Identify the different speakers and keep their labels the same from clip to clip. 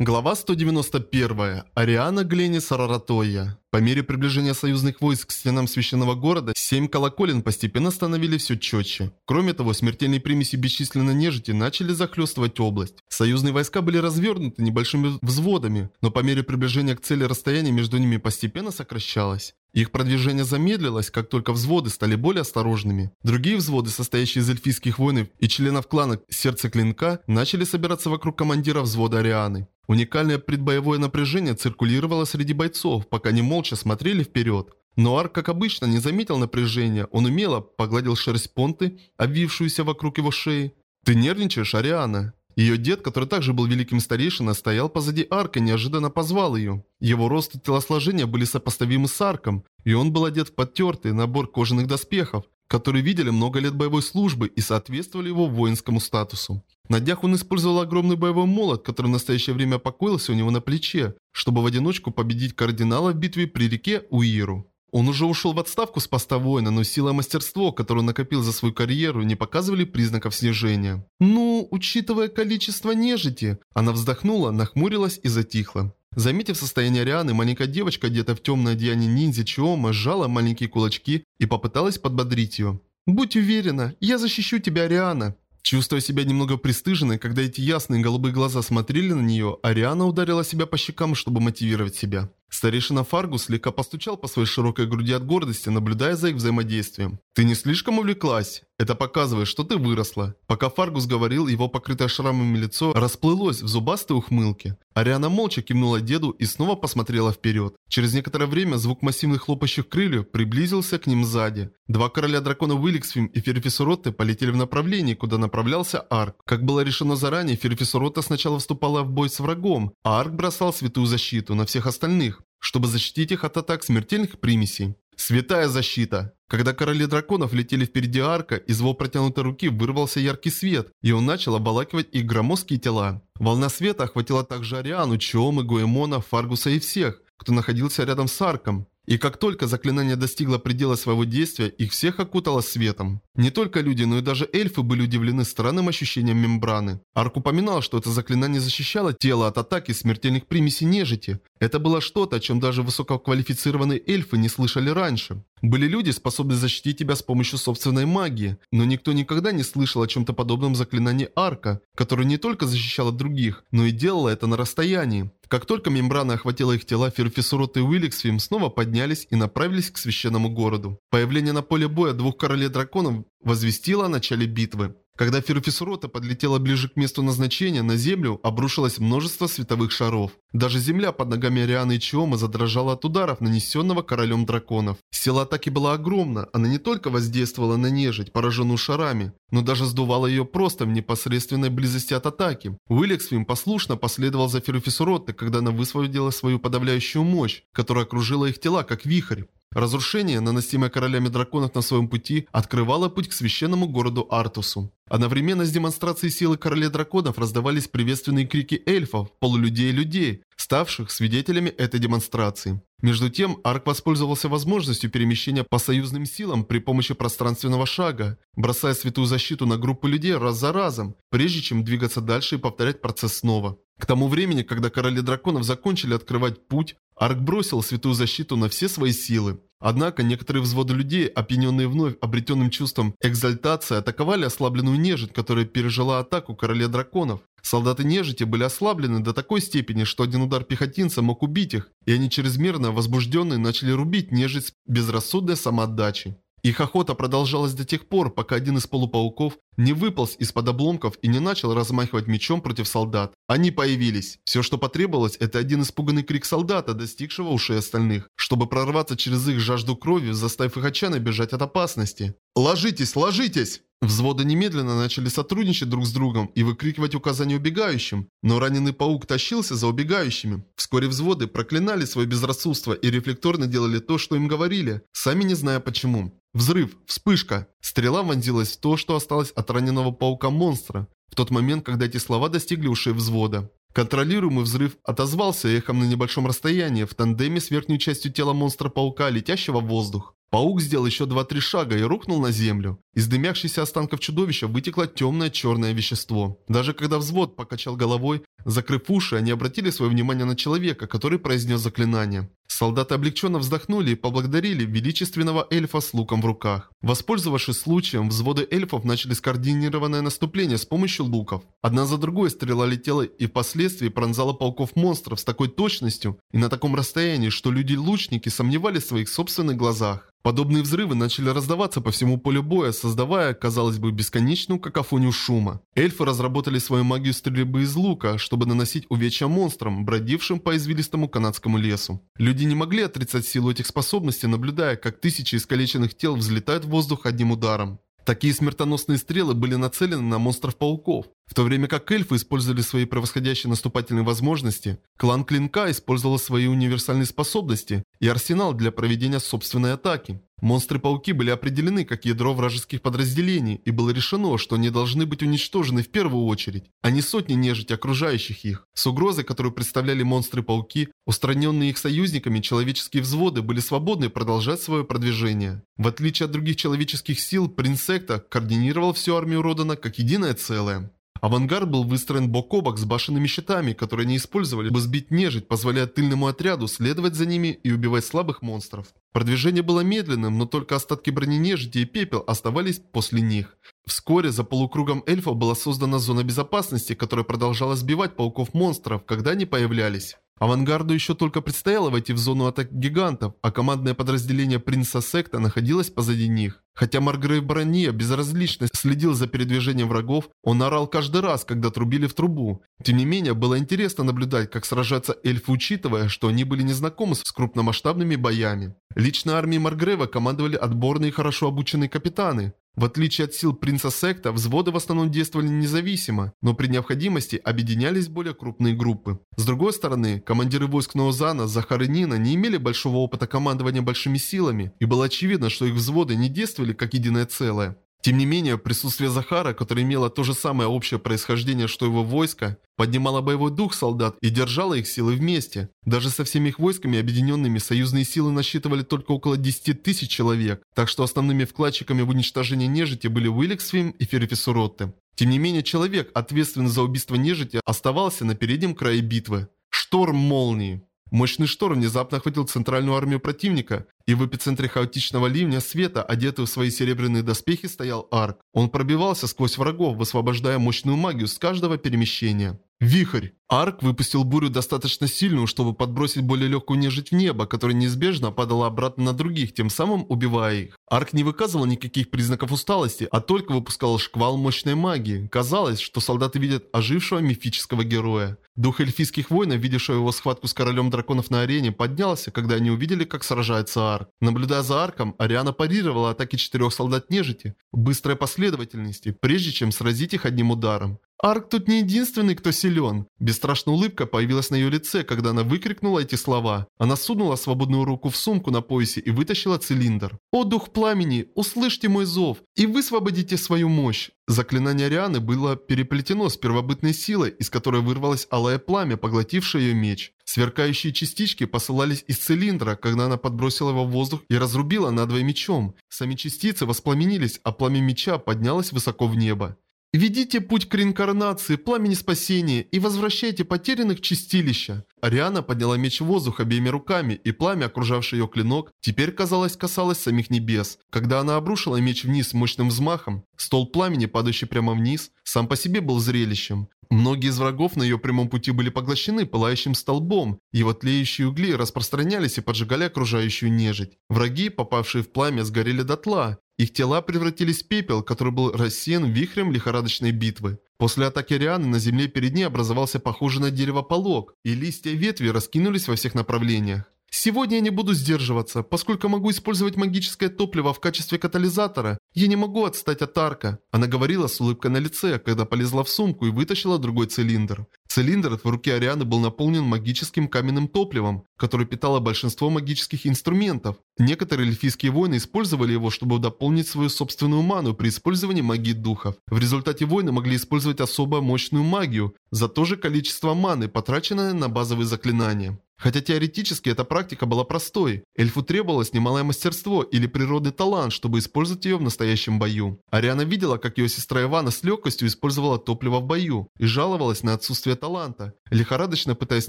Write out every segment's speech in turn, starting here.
Speaker 1: Глава 191. Ариана Гленис Раратоя. По мере приближения союзных войск к стенам священного города, семь колоколен постепенно становились все четче. Кроме того, смертельные примеси бесчисленной нежити начали захлестывать область. Союзные войска были развернуты небольшими взводами, но по мере приближения к цели расстояние между ними постепенно сокращалось. Их продвижение замедлилось, как только взводы стали более осторожными. Другие взводы, состоящие из эльфийских воинов и членов клана Сердце Клинка, начали собираться вокруг командира взвода Арианы. Уникальное предбоевое напряжение циркулировало среди бойцов, пока они молча смотрели вперед. Но Арк, как обычно, не заметил напряжения. Он умело погладил шерсть понты, обвившуюся вокруг его шеи. «Ты нервничаешь, Ариана?» Ее дед, который также был великим старейшиной, стоял позади арка и неожиданно позвал ее. Его рост и телосложение были сопоставимы с арком, и он был одет в подтертый набор кожаных доспехов, которые видели много лет боевой службы и соответствовали его воинскому статусу. На днях он использовал огромный боевой молот, который в настоящее время покоился у него на плече, чтобы в одиночку победить кардинала в битве при реке Уиру. Он уже ушел в отставку с поста воина, но сила и мастерство, которое он накопил за свою карьеру, не показывали признаков снижения. «Ну, учитывая количество нежити...» Она вздохнула, нахмурилась и затихла. Заметив состояние Арианы, маленькая девочка, одетая в темное одеяние ниндзя Чиома, сжала маленькие кулачки и попыталась подбодрить ее. «Будь уверена, я защищу тебя, Ариана!» Чувствуя себя немного пристыженной, когда эти ясные голубые глаза смотрели на нее, Ариана ударила себя по щекам, чтобы мотивировать себя. Старейшина Фаргус слегка постучал по своей широкой груди от гордости, наблюдая за их взаимодействием. «Ты не слишком увлеклась? Это показывает, что ты выросла». Пока Фаргус говорил, его покрытое шрамами лицо расплылось в зубастой ухмылке. Ариана молча кивнула деду и снова посмотрела вперед. Через некоторое время звук массивных хлопающих крыльев приблизился к ним сзади. Два короля дракона Уилликсфим и Ферфисуротте полетели в направлении, куда направлялся Арк. Как было решено заранее, Ферфисуротта сначала вступала в бой с врагом, а Арк бросал святую защиту на всех остальных чтобы защитить их от атак смертельных примесей. Святая защита! Когда короли драконов летели впереди арка, из его протянутой руки вырвался яркий свет, и он начал обволакивать их громоздкие тела. Волна света охватила также Ариану, Чиомы, Гоэмона, Фаргуса и всех, кто находился рядом с арком. И как только заклинание достигло предела своего действия, их всех окутало светом. Не только люди, но и даже эльфы были удивлены странным ощущением мембраны. Арк упоминал, что это заклинание защищало тело от атаки смертельных примесей нежити. Это было что-то, о чем даже высококвалифицированные эльфы не слышали раньше. Были люди, способные защитить тебя с помощью собственной магии, но никто никогда не слышал о чем-то подобном заклинании Арка, которое не только защищало других, но и делало это на расстоянии. Как только мембрана охватила их тела, Ферфисурот и Уилликсвим снова поднялись и направились к священному городу. Появление на поле боя двух королей драконов возвестило о начале битвы. Когда Ферфисурота подлетела ближе к месту назначения, на землю обрушилось множество световых шаров. Даже земля под ногами Арианы и Чиома задрожала от ударов, нанесенного королем драконов. Сила атаки была огромна, она не только воздействовала на нежить, пораженную шарами, но даже сдувала ее просто в непосредственной близости от атаки. Уиллексвим послушно последовал за Ферфисуроттой, когда она высвободила свою подавляющую мощь, которая окружила их тела как вихрь. Разрушение, наносимое королями драконов на своем пути, открывало путь к священному городу Артусу. Одновременно с демонстрацией силы королей драконов раздавались приветственные крики эльфов, полулюдей и людей, ставших свидетелями этой демонстрации. Между тем, Арк воспользовался возможностью перемещения по союзным силам при помощи пространственного шага, бросая святую защиту на группу людей раз за разом, прежде чем двигаться дальше и повторять процесс снова. К тому времени, когда короли драконов закончили открывать путь, Арк бросил святую защиту на все свои силы. Однако некоторые взводы людей, опьяненные вновь обретенным чувством экзальтации, атаковали ослабленную нежить, которая пережила атаку короля драконов. Солдаты нежити были ослаблены до такой степени, что один удар пехотинца мог убить их, и они чрезмерно возбужденные начали рубить нежить с безрассудной самоотдачей. Их охота продолжалась до тех пор, пока один из полупауков не выполз из-под обломков и не начал размахивать мечом против солдат. Они появились. Все, что потребовалось, это один испуганный крик солдата, достигшего ушей остальных, чтобы прорваться через их жажду крови, заставив их отчаянно бежать от опасности. «Ложитесь, ложитесь!» Взводы немедленно начали сотрудничать друг с другом и выкрикивать указания убегающим, но раненый паук тащился за убегающими. Вскоре взводы проклинали свое безрассудство и рефлекторно делали то, что им говорили, сами не зная почему. Взрыв, вспышка. Стрела вонзилась в то, что осталось от раненого паука-монстра. В тот момент, когда эти слова достигли ушей взвода. Контролируемый взрыв отозвался эхом на небольшом расстоянии в тандеме с верхней частью тела монстра-паука, летящего в воздух. Паук сделал еще два-три шага и рухнул на землю. Из дымящихся останков чудовища вытекло темное черное вещество. Даже когда взвод покачал головой, закрыв уши, они обратили свое внимание на человека, который произнес заклинание. Солдаты облегченно вздохнули и поблагодарили величественного эльфа с луком в руках. Воспользовавшись случаем, взводы эльфов начали скоординированное наступление с помощью луков. Одна за другой стрела летела и впоследствии пронзала пауков-монстров с такой точностью и на таком расстоянии, что люди-лучники сомневались в своих собственных глазах. Подобные взрывы начали раздаваться по всему полю боя, создавая, казалось бы, бесконечную какофонию шума. Эльфы разработали свою магию стрельбы из лука, чтобы наносить увечья монстрам, бродившим по извилистому канадскому лесу. Люди не могли отрицать силу этих способностей, наблюдая, как тысячи искалеченных тел взлетают в воздух одним ударом. Такие смертоносные стрелы были нацелены на монстров-пауков. В то время как эльфы использовали свои превосходящие наступательные возможности, клан Клинка использовал свои универсальные способности и арсенал для проведения собственной атаки. Монстры-пауки были определены как ядро вражеских подразделений, и было решено, что они должны быть уничтожены в первую очередь, а не сотни нежити окружающих их. С угрозой, которую представляли монстры-пауки, устраненные их союзниками человеческие взводы были свободны продолжать свое продвижение. В отличие от других человеческих сил, принц Секта координировал всю армию Родана как единое целое. Авангард был выстроен бок о бок с башенными щитами, которые они использовали, чтобы сбить нежить, позволяя тыльному отряду следовать за ними и убивать слабых монстров. Продвижение было медленным, но только остатки брони нежити и пепел оставались после них. Вскоре за полукругом эльфов была создана зона безопасности, которая продолжала сбивать пауков-монстров, когда они появлялись. Авангарду еще только предстояло войти в зону атак гигантов, а командное подразделение Принца Секта находилось позади них. Хотя Маргрейв Брония безразлично следил за передвижением врагов, он орал каждый раз, когда трубили в трубу. Тем не менее, было интересно наблюдать, как сражаются эльфы, учитывая, что они были незнакомы с крупномасштабными боями. Лично армией Маргрейва командовали отборные и хорошо обученные капитаны. В отличие от сил принца секта, взводы в основном действовали независимо, но при необходимости объединялись более крупные группы. С другой стороны, командиры войск Ноузана, Захар и Нина не имели большого опыта командования большими силами, и было очевидно, что их взводы не действовали как единое целое. Тем не менее, присутствие Захара, которое имело то же самое общее происхождение, что его войско, поднимало боевой дух солдат и держало их силы вместе. Даже со всеми их войсками объединенными союзные силы насчитывали только около 10 тысяч человек, так что основными вкладчиками в уничтожение нежити были Уилликсвим и Феррифисуротте. Тем не менее, человек, ответственный за убийство нежити, оставался на переднем крае битвы. Шторм молнии. Мощный шторм внезапно охватил центральную армию противника, и в эпицентре хаотичного ливня света, одетый в свои серебряные доспехи, стоял Арк. Он пробивался сквозь врагов, высвобождая мощную магию с каждого перемещения. Вихрь. Арк выпустил бурю достаточно сильную, чтобы подбросить более легкую нежить в небо, которая неизбежно падала обратно на других, тем самым убивая их. Арк не выказывал никаких признаков усталости, а только выпускал шквал мощной магии. Казалось, что солдаты видят ожившего мифического героя. Дух эльфийских воинов, видевшего его схватку с королем драконов на арене, поднялся, когда они увидели, как сражается Арк. Наблюдая за Арком, Ариана парировала атаки четырех солдат нежити в быстрой последовательности, прежде чем сразить их одним ударом. Арк тут не единственный, кто силен. Бесстрашная улыбка появилась на ее лице, когда она выкрикнула эти слова. Она сунула свободную руку в сумку на поясе и вытащила цилиндр. «О, дух пламени, услышьте мой зов и высвободите свою мощь!» Заклинание Арианы было переплетено с первобытной силой, из которой вырвалось алое пламя, поглотившее ее меч. Сверкающие частички посылались из цилиндра, когда она подбросила его в воздух и разрубила надвое мечом. Сами частицы воспламенились, а пламя меча поднялось высоко в небо. Ведите путь к реинкарнации, пламени спасения и возвращайте потерянных в чистилище. Ариана подняла меч в воздух обеими руками, и пламя, окружавшее ее клинок, теперь, казалось, касалось самих небес. Когда она обрушила меч вниз мощным взмахом, стол пламени, падающий прямо вниз, сам по себе был зрелищем. Многие из врагов на ее прямом пути были поглощены пылающим столбом, его тлеющие угли распространялись и поджигали окружающую нежить. Враги, попавшие в пламя, сгорели дотла, их тела превратились в пепел, который был рассеян вихрем лихорадочной битвы. После атаки Рианы на земле перед ней образовался похожий на дерево полог, и листья и ветви раскинулись во всех направлениях. Сегодня я не буду сдерживаться, поскольку могу использовать магическое топливо в качестве катализатора. Я не могу отстать от арка. Она говорила с улыбкой на лице, когда полезла в сумку и вытащила другой цилиндр. Цилиндр в руке Арианы был наполнен магическим каменным топливом, которое питало большинство магических инструментов. Некоторые эльфийские воины использовали его, чтобы дополнить свою собственную ману при использовании магии духов. В результате воины могли использовать особо мощную магию за то же количество маны, потраченное на базовые заклинания. Хотя теоретически эта практика была простой, эльфу требовалось немалое мастерство или природный талант, чтобы использовать ее в настоящем бою. Ариана видела, как ее сестра Ивана с легкостью использовала топливо в бою и жаловалась на отсутствие таланта, лихорадочно пытаясь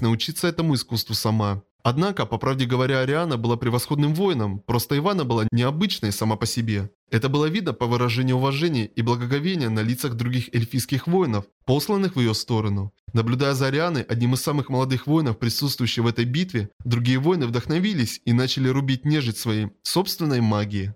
Speaker 1: научиться этому искусству сама. Однако, по правде говоря, Ариана была превосходным воином, просто Ивана была необычной сама по себе. Это было видно по выражению уважения и благоговения на лицах других эльфийских воинов, посланных в ее сторону. Наблюдая за Арианой, одним из самых молодых воинов, присутствующих в этой битве, другие воины вдохновились и начали рубить нежить своей собственной магией.